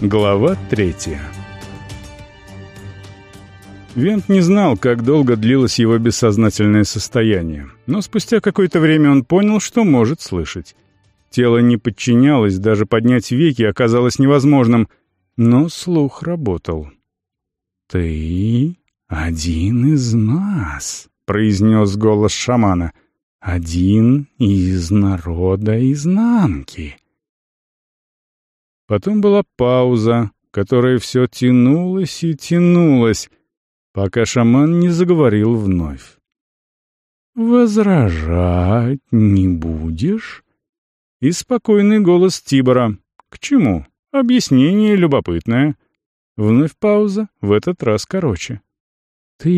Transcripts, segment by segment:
Глава третья Вент не знал, как долго длилось его бессознательное состояние, но спустя какое-то время он понял, что может слышать. Тело не подчинялось, даже поднять веки оказалось невозможным, но слух работал. «Ты один из нас», — произнес голос шамана, — «один из народа изнанки». Потом была пауза, которая все тянулась и тянулась, пока шаман не заговорил вновь. «Возражать не будешь?» И спокойный голос Тибора. «К чему? Объяснение любопытное». Вновь пауза, в этот раз короче. «Ты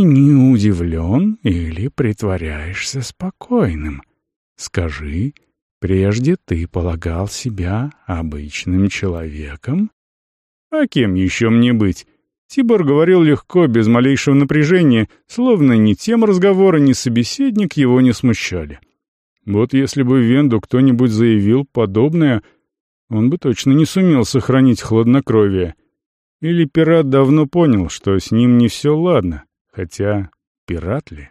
не удивлен или притворяешься спокойным? Скажи, Прежде ты полагал себя обычным человеком? А кем еще мне быть? Тибор говорил легко, без малейшего напряжения, словно ни тем разговора, ни собеседник его не смущали. Вот если бы Венду кто-нибудь заявил подобное, он бы точно не сумел сохранить хладнокровие. Или пират давно понял, что с ним не все ладно, хотя пират ли?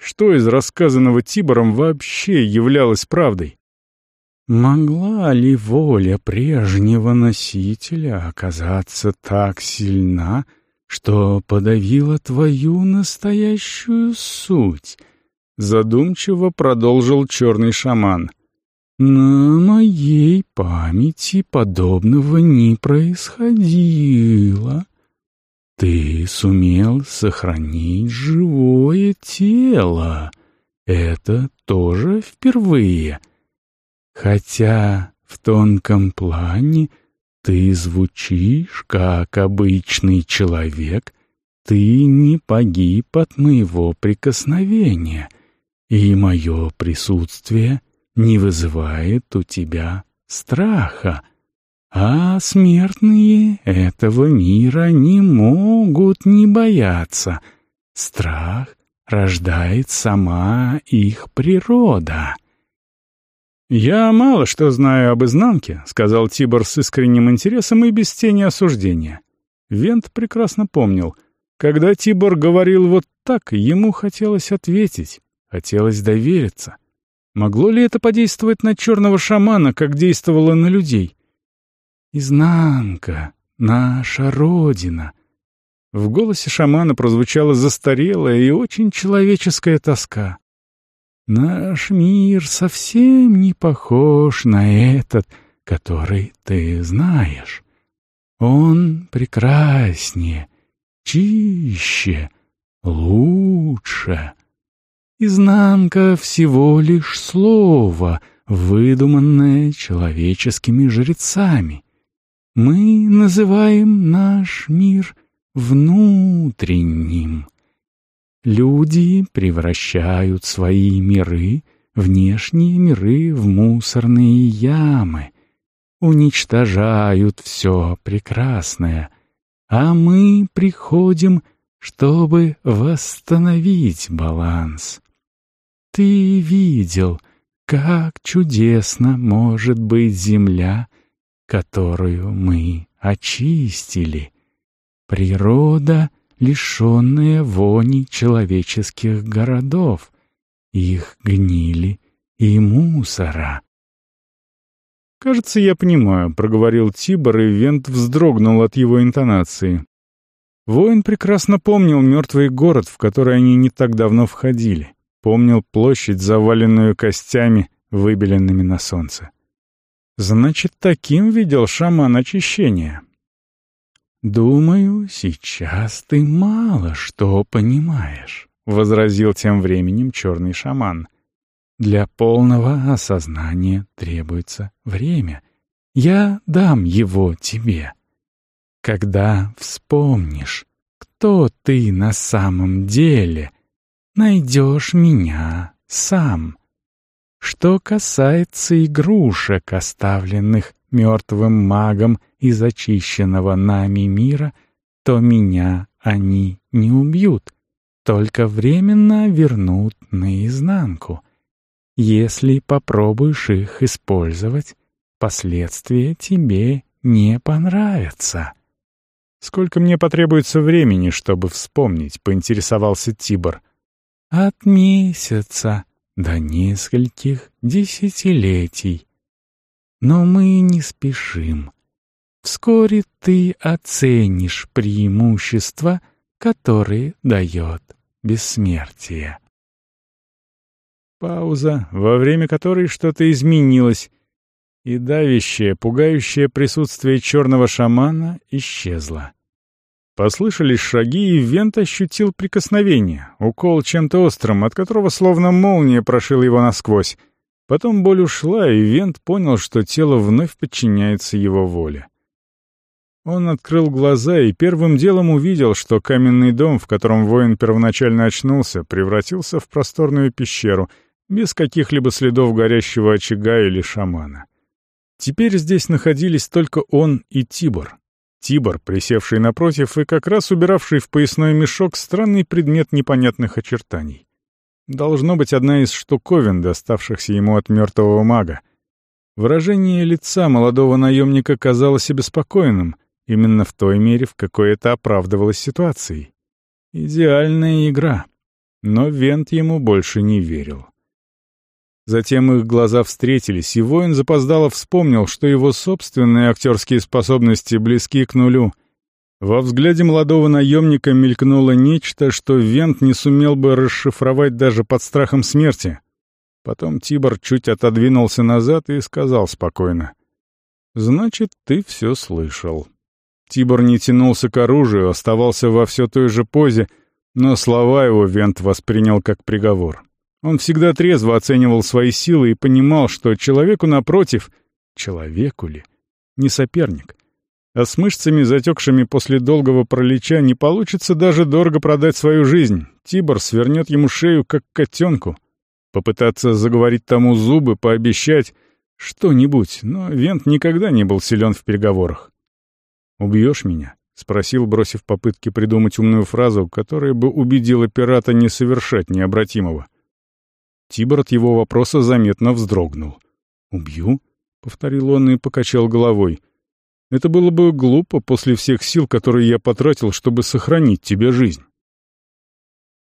Что из рассказанного Тибором вообще являлось правдой? Могла ли воля прежнего носителя оказаться так сильна, что подавила твою настоящую суть? Задумчиво продолжил черный шаман. На моей памяти подобного не происходило. Ты сумел сохранить живое тело. Это тоже впервые. Хотя в тонком плане ты звучишь как обычный человек, ты не погиб от моего прикосновения, и мое присутствие не вызывает у тебя страха. А смертные этого мира не могут не бояться. Страх рождает сама их природа. «Я мало что знаю об изнанке», — сказал Тибор с искренним интересом и без тени осуждения. Вент прекрасно помнил. Когда Тибор говорил вот так, ему хотелось ответить, хотелось довериться. Могло ли это подействовать на черного шамана, как действовало на людей? Изнанка, наша родина. В голосе шамана прозвучала застарелая и очень человеческая тоска. Наш мир совсем не похож на этот, который ты знаешь. Он прекраснее, чище, лучше. Изнанка всего лишь слово, выдуманное человеческими жрецами — мы называем наш мир внутренним. Люди превращают свои миры, внешние миры, в мусорные ямы, уничтожают все прекрасное, а мы приходим, чтобы восстановить баланс. Ты видел, как чудесно может быть земля — которую мы очистили. Природа, лишенная вони человеческих городов, их гнили и мусора. «Кажется, я понимаю», — проговорил Тибор, и Вент вздрогнул от его интонации. Воин прекрасно помнил мертвый город, в который они не так давно входили. Помнил площадь, заваленную костями, выбеленными на солнце. Значит, таким видел шаман очищения. «Думаю, сейчас ты мало что понимаешь», — возразил тем временем черный шаман. «Для полного осознания требуется время. Я дам его тебе. Когда вспомнишь, кто ты на самом деле, найдешь меня сам». Что касается игрушек, оставленных мертвым магом из очищенного нами мира, то меня они не убьют, только временно вернут наизнанку. Если попробуешь их использовать, последствия тебе не понравятся». «Сколько мне потребуется времени, чтобы вспомнить?» — поинтересовался Тибор. «От месяца до нескольких десятилетий. Но мы не спешим. Вскоре ты оценишь преимущества, которые дает бессмертие». Пауза, во время которой что-то изменилось, и давящее, пугающее присутствие черного шамана исчезло. Послышались шаги, и Вент ощутил прикосновение, укол чем-то острым, от которого словно молния прошила его насквозь. Потом боль ушла, и Вент понял, что тело вновь подчиняется его воле. Он открыл глаза и первым делом увидел, что каменный дом, в котором воин первоначально очнулся, превратился в просторную пещеру, без каких-либо следов горящего очага или шамана. Теперь здесь находились только он и Тибор. Тибор, присевший напротив и как раз убиравший в поясной мешок странный предмет непонятных очертаний. Должно быть одна из штуковин, доставшихся ему от мертвого мага. Выражение лица молодого наемника казалось обеспокоенным, именно в той мере, в какой это оправдывалось ситуацией. Идеальная игра. Но Вент ему больше не верил. Затем их глаза встретились, и воин запоздало вспомнил, что его собственные актерские способности близки к нулю. Во взгляде молодого наемника мелькнуло нечто, что Вент не сумел бы расшифровать даже под страхом смерти. Потом Тибор чуть отодвинулся назад и сказал спокойно. «Значит, ты все слышал». Тибор не тянулся к оружию, оставался во все той же позе, но слова его Вент воспринял как приговор. Он всегда трезво оценивал свои силы и понимал, что человеку напротив, человеку ли, не соперник. А с мышцами, затекшими после долгого пролеча, не получится даже дорого продать свою жизнь. Тибор свернет ему шею, как котенку. Попытаться заговорить тому зубы, пообещать что-нибудь, но Вент никогда не был силен в переговорах. «Убьешь меня?» — спросил, бросив попытки придумать умную фразу, которая бы убедила пирата не совершать необратимого. Тибор от его вопроса заметно вздрогнул. «Убью?» — повторил он и покачал головой. «Это было бы глупо после всех сил, которые я потратил, чтобы сохранить тебе жизнь».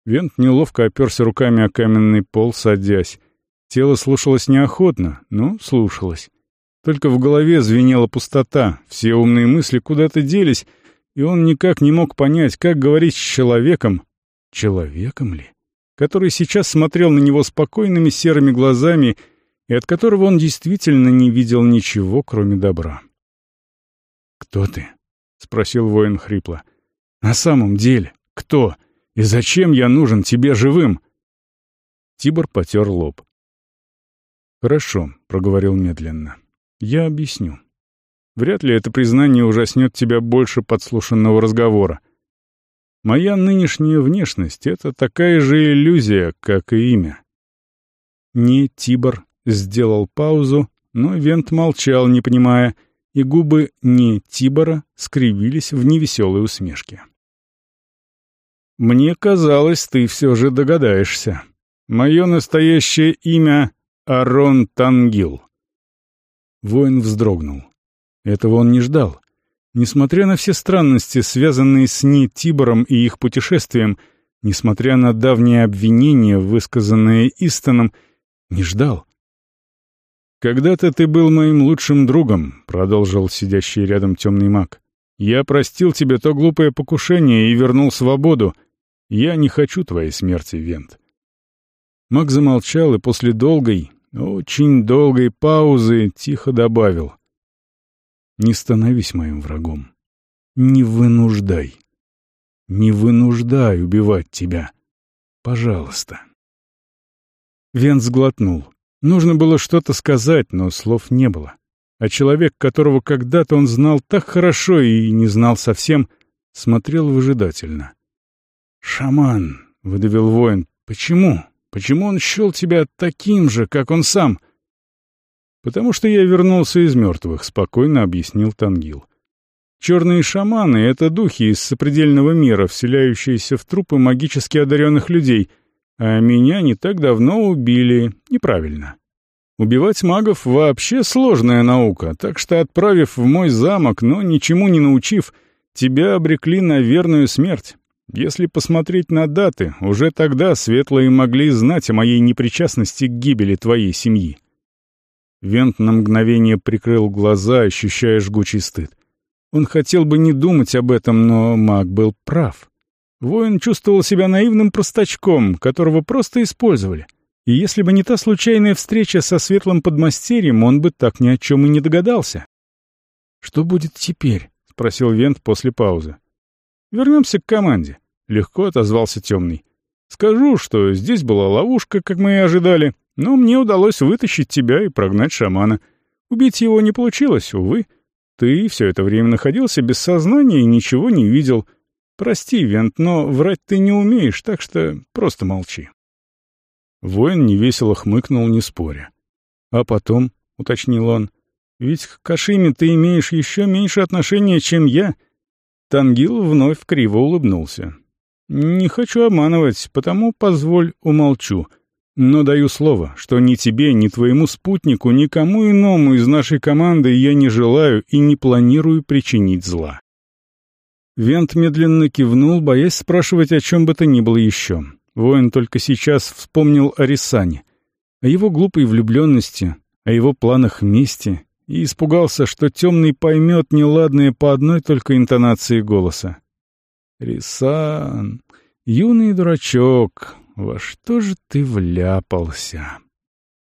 Вент неловко оперся руками о каменный пол, садясь. Тело слушалось неохотно, но слушалось. Только в голове звенела пустота, все умные мысли куда-то делись, и он никак не мог понять, как говорить с человеком. Человеком ли? Который сейчас смотрел на него спокойными серыми глазами и от которого он действительно не видел ничего, кроме добра. «Кто ты?» — спросил воин хрипло. «На самом деле, кто? И зачем я нужен тебе живым?» Тибор потер лоб. «Хорошо», — проговорил медленно. «Я объясню. Вряд ли это признание ужаснет тебя больше подслушанного разговора. Моя нынешняя внешность — это такая же иллюзия, как и имя. Не Тибор сделал паузу, но Вент молчал, не понимая, и губы не Тибора скривились в невеселой усмешке. «Мне казалось, ты все же догадаешься. Мое настоящее имя — Арон Тангил». Воин вздрогнул. Этого он не ждал. Несмотря на все странности, связанные с Ни Тибором и их путешествием, несмотря на давние обвинения, высказанные Истоном, не ждал. «Когда-то ты был моим лучшим другом», — продолжил сидящий рядом темный маг. «Я простил тебе то глупое покушение и вернул свободу. Я не хочу твоей смерти, Вент». Маг замолчал и после долгой, очень долгой паузы тихо добавил — не становись моим врагом. Не вынуждай. Не вынуждай убивать тебя. Пожалуйста. Вен сглотнул. Нужно было что-то сказать, но слов не было. А человек, которого когда-то он знал так хорошо и не знал совсем, смотрел выжидательно. «Шаман», — выдавил воин, — «почему? Почему он счел тебя таким же, как он сам?» «Потому что я вернулся из мертвых», — спокойно объяснил Тангил. «Черные шаманы — это духи из сопредельного мира, вселяющиеся в трупы магически одаренных людей, а меня не так давно убили неправильно. Убивать магов вообще сложная наука, так что, отправив в мой замок, но ничему не научив, тебя обрекли на верную смерть. Если посмотреть на даты, уже тогда светлые могли знать о моей непричастности к гибели твоей семьи. Вент на мгновение прикрыл глаза, ощущая жгучий стыд. Он хотел бы не думать об этом, но маг был прав. Воин чувствовал себя наивным простачком, которого просто использовали. И если бы не та случайная встреча со светлым подмастерьем, он бы так ни о чем и не догадался. «Что будет теперь?» — спросил Вент после паузы. «Вернемся к команде», — легко отозвался Темный. «Скажу, что здесь была ловушка, как мы и ожидали, но мне удалось вытащить тебя и прогнать шамана. Убить его не получилось, увы. Ты все это время находился без сознания и ничего не видел. Прости, Вент, но врать ты не умеешь, так что просто молчи». Воин невесело хмыкнул, не споря. «А потом», — уточнил он, — «ведь к Кашиме ты имеешь еще меньше отношения, чем я». Тангил вновь криво улыбнулся. «Не хочу обманывать, потому позволь умолчу. Но даю слово, что ни тебе, ни твоему спутнику, никому иному из нашей команды я не желаю и не планирую причинить зла». Вент медленно кивнул, боясь спрашивать о чем бы то ни было еще. Воин только сейчас вспомнил о Рисане, о его глупой влюбленности, о его планах мести, и испугался, что темный поймет неладное по одной только интонации голоса. «Рисан, юный дурачок, во что же ты вляпался?»